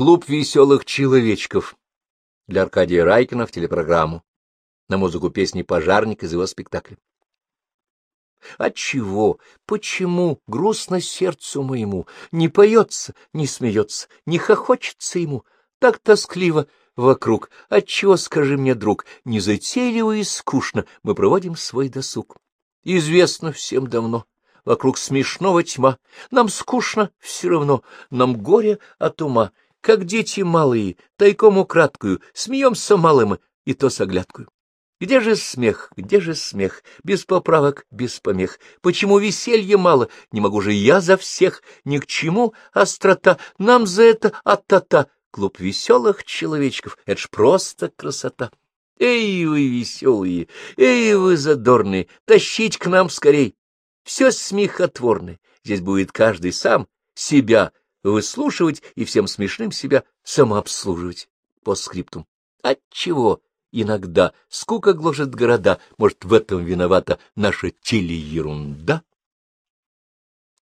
Клуб веселых человечков для Аркадия Райкина в телепрограмму на музыку песни «Пожарник» из его спектакля. Отчего, почему грустно сердцу моему, не поется, не смеется, не хохочется ему, так тоскливо вокруг? Отчего, скажи мне, друг, незатейливо и скучно мы проводим свой досуг? Известно всем давно, вокруг смешного тьма, нам скучно все равно, нам горе от ума, как дети малые, тайком украдкую, смеемся малым, и то с оглядкою. Где же смех, где же смех, без поправок, без помех? Почему веселья мало? Не могу же я за всех, ни к чему острота, нам за это а-та-та. Клуб веселых человечков — это ж просто красота. Эй вы веселые, эй вы задорные, тащить к нам скорей. Все смехотворное, здесь будет каждый сам себя выслушивать и всем смешным себя самообслуживать. По скриптум. Отчего? Иногда скука гложет города, может, в этом виновата наша телеерунда?